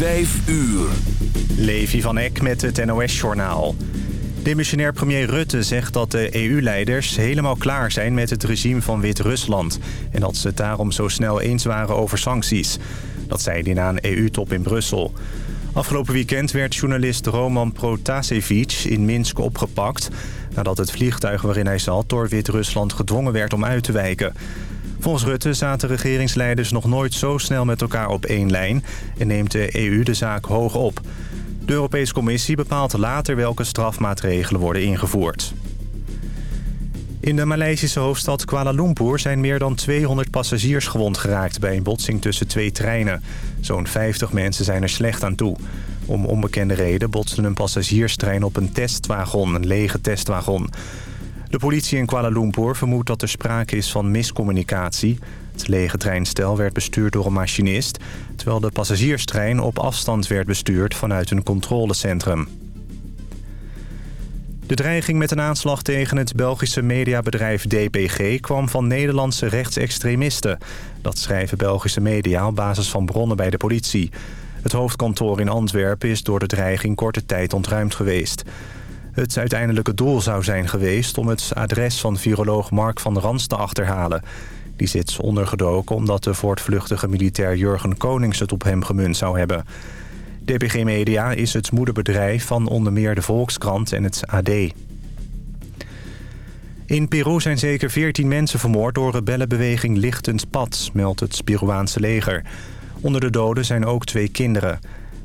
Vijf uur. Levi van Eck met het NOS-journaal. Demissionair premier Rutte zegt dat de EU-leiders helemaal klaar zijn met het regime van Wit-Rusland... en dat ze het daarom zo snel eens waren over sancties. Dat zei hij na een EU-top in Brussel. Afgelopen weekend werd journalist Roman Protasevich in Minsk opgepakt... nadat het vliegtuig waarin hij zat door Wit-Rusland gedwongen werd om uit te wijken... Volgens Rutte zaten regeringsleiders nog nooit zo snel met elkaar op één lijn... en neemt de EU de zaak hoog op. De Europese Commissie bepaalt later welke strafmaatregelen worden ingevoerd. In de Maleisische hoofdstad Kuala Lumpur zijn meer dan 200 passagiers gewond geraakt... bij een botsing tussen twee treinen. Zo'n 50 mensen zijn er slecht aan toe. Om onbekende reden botste een passagierstrein op een testwagon, een lege testwagon. De politie in Kuala Lumpur vermoedt dat er sprake is van miscommunicatie. Het lege treinstel werd bestuurd door een machinist... terwijl de passagierstrein op afstand werd bestuurd vanuit een controlecentrum. De dreiging met een aanslag tegen het Belgische mediabedrijf DPG... kwam van Nederlandse rechtsextremisten. Dat schrijven Belgische media op basis van bronnen bij de politie. Het hoofdkantoor in Antwerpen is door de dreiging korte tijd ontruimd geweest. Het uiteindelijke doel zou zijn geweest om het adres van viroloog Mark van Rans te achterhalen. Die zit ondergedoken omdat de voortvluchtige militair Jurgen Konings het op hem gemunt zou hebben. DPG Media is het moederbedrijf van onder meer de Volkskrant en het AD. In Peru zijn zeker 14 mensen vermoord door rebellenbeweging Lichtend Pad, meldt het Peruaanse leger. Onder de doden zijn ook twee kinderen.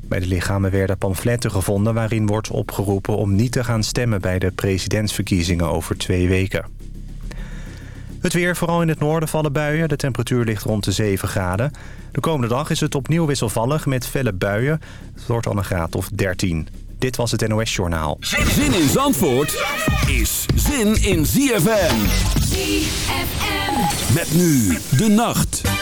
Bij de lichamen werden pamfletten gevonden waarin wordt opgeroepen om niet te gaan stemmen bij de presidentsverkiezingen over twee weken. Het weer, vooral in het noorden vallen buien. De temperatuur ligt rond de 7 graden. De komende dag is het opnieuw wisselvallig met felle buien. Het wordt al een graad of 13. Dit was het NOS Journaal. Zin in Zandvoort is zin in ZFM. ZFM. Met nu de nacht.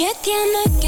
Nadie tiene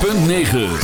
106.9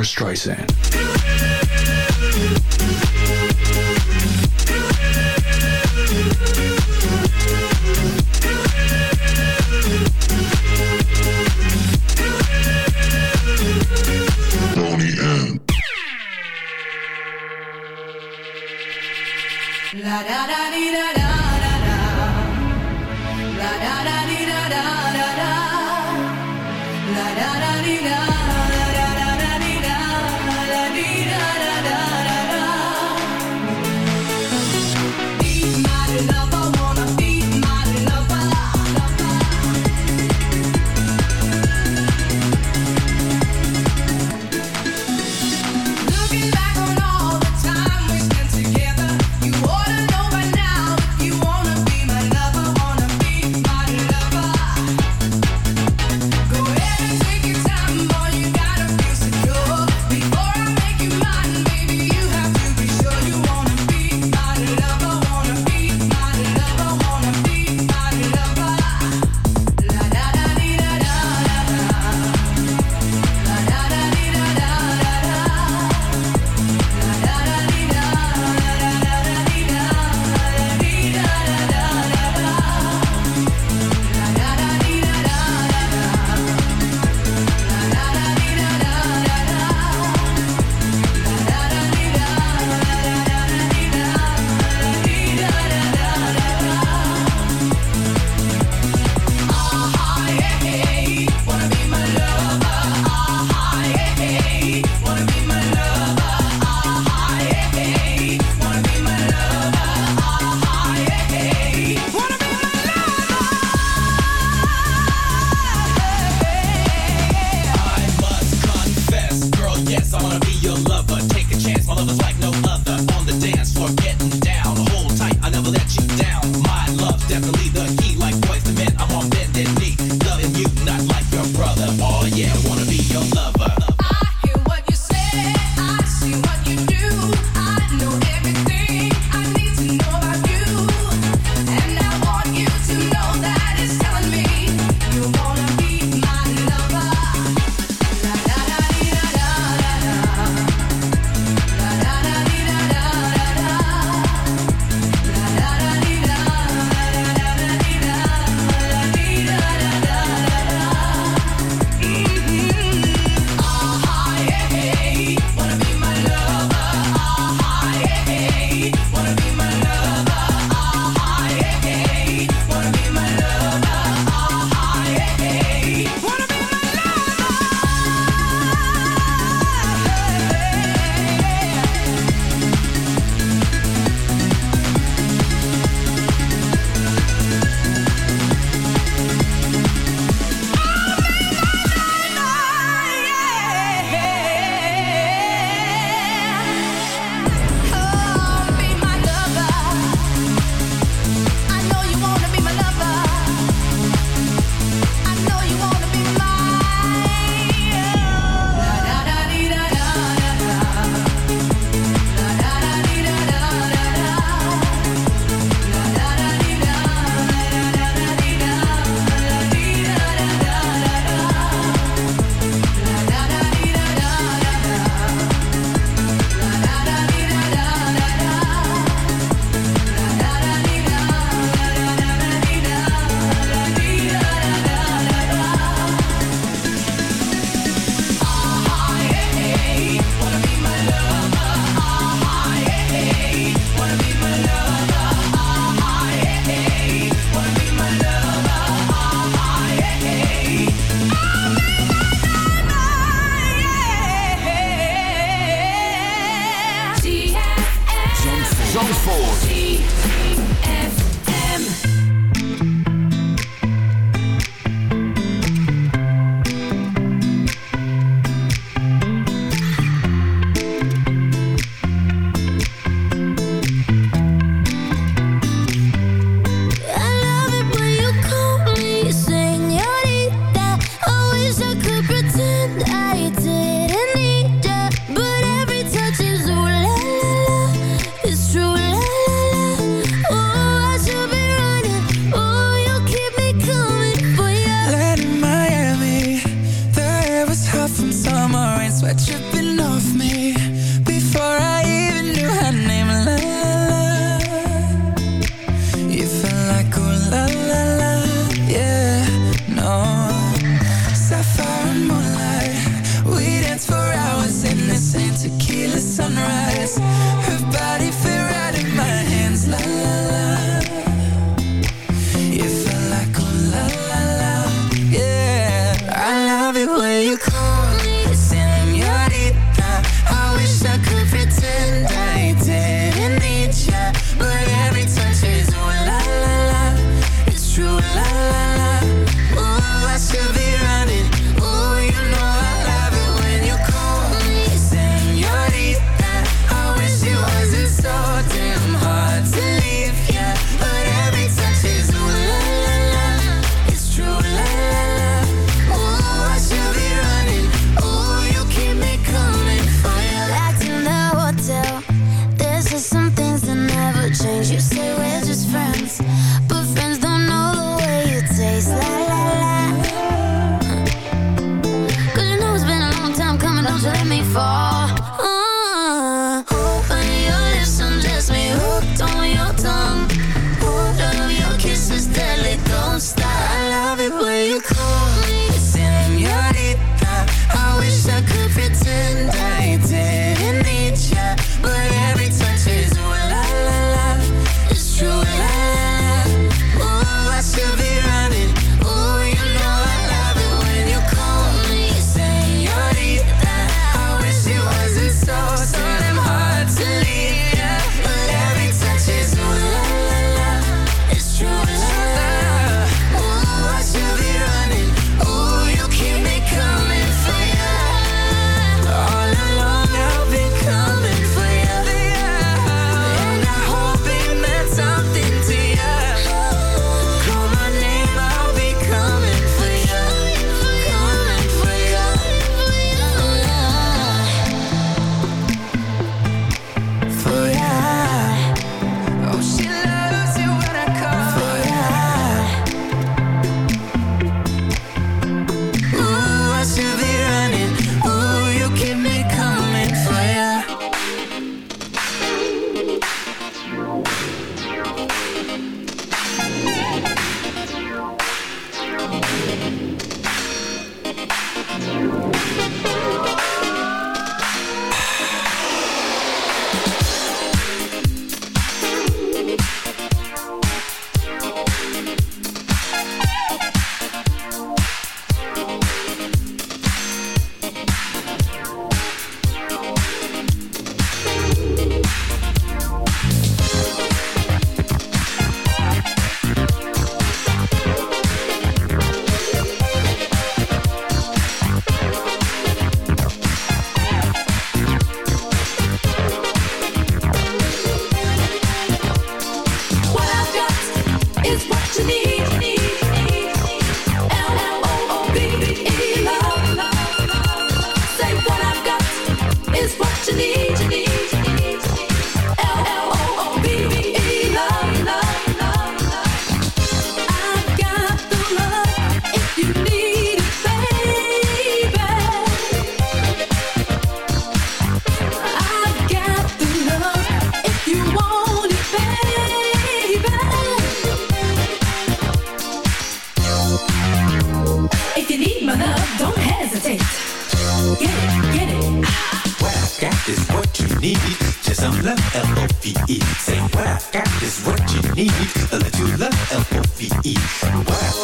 Barbara Streisand. La da da dee da da.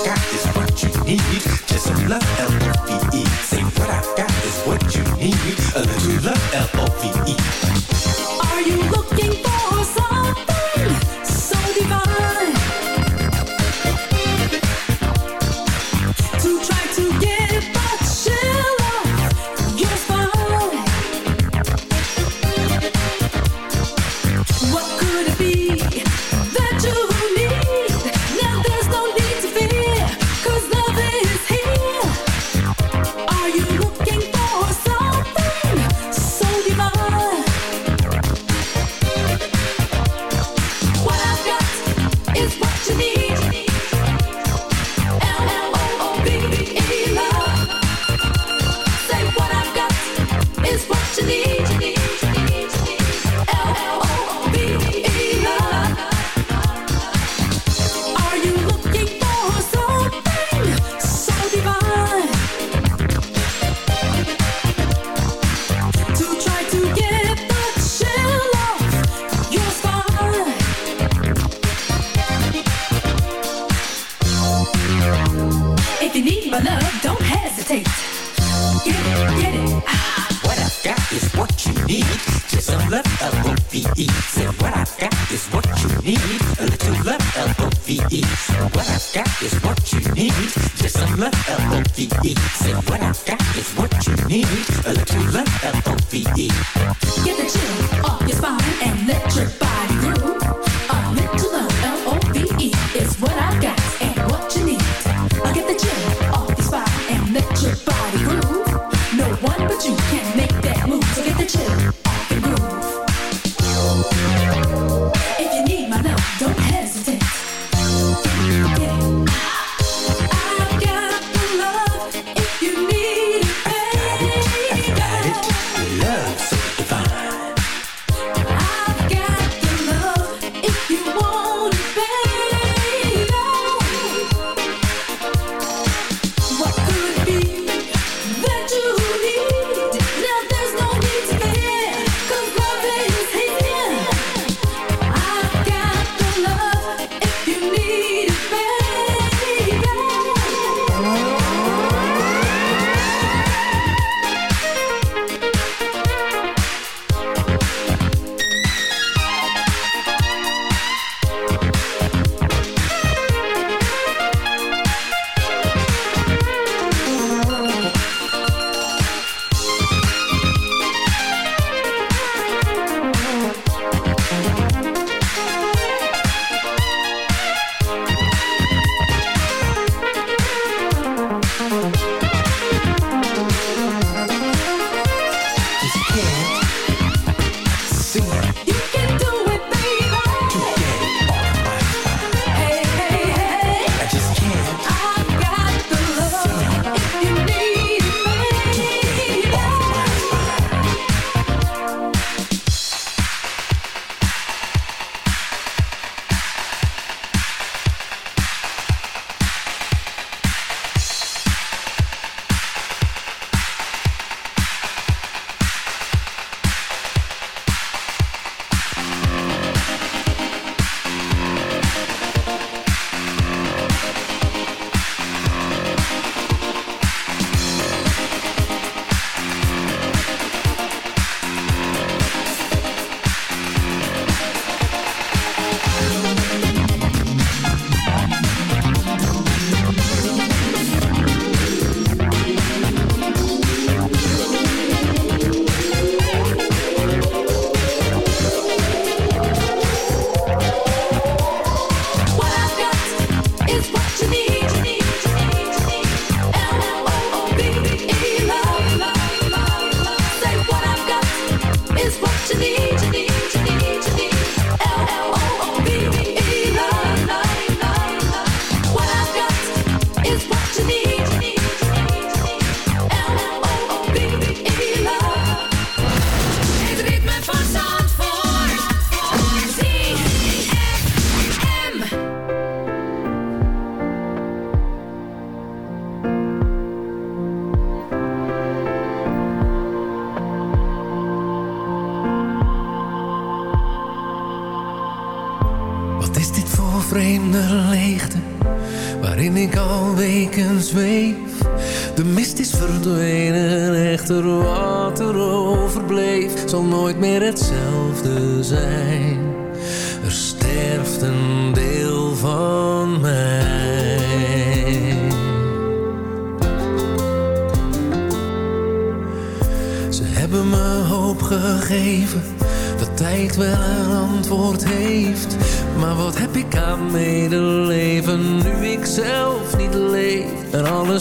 got what you need. Just love, L-O-V-E. Say what I got is what you need. A little love, L-O-V-E. Are you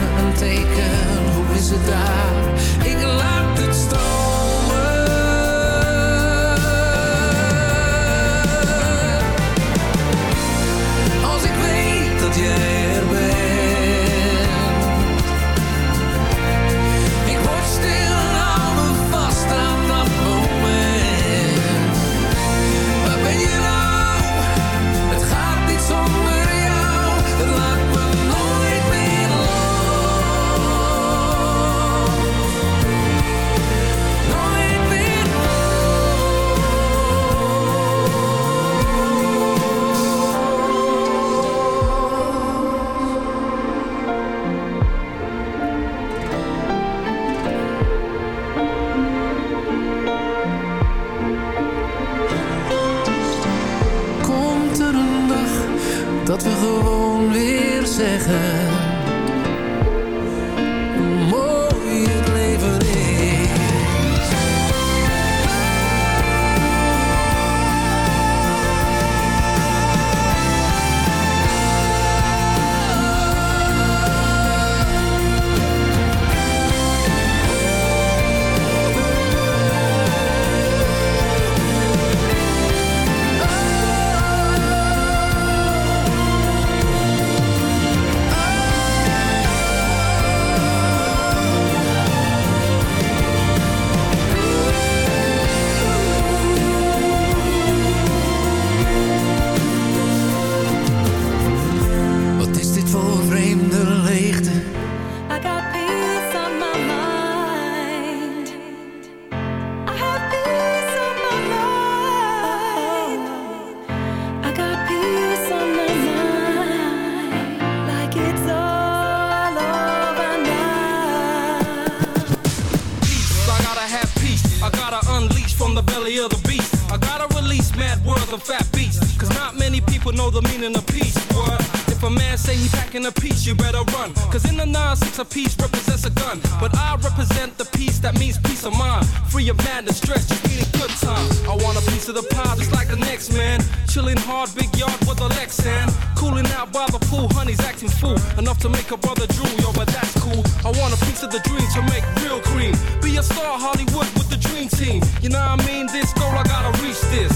Me een teken, hoe is het daar? Good time. I want a piece of the pie just like the next man. Chilling hard, big yard with a Lexan. Cooling out by the pool, honey's acting fool. Enough to make a brother drool, yo, but that's cool. I want a piece of the dream to make real cream. Be a star, Hollywood with the dream team. You know what I mean? This goal, I gotta reach this.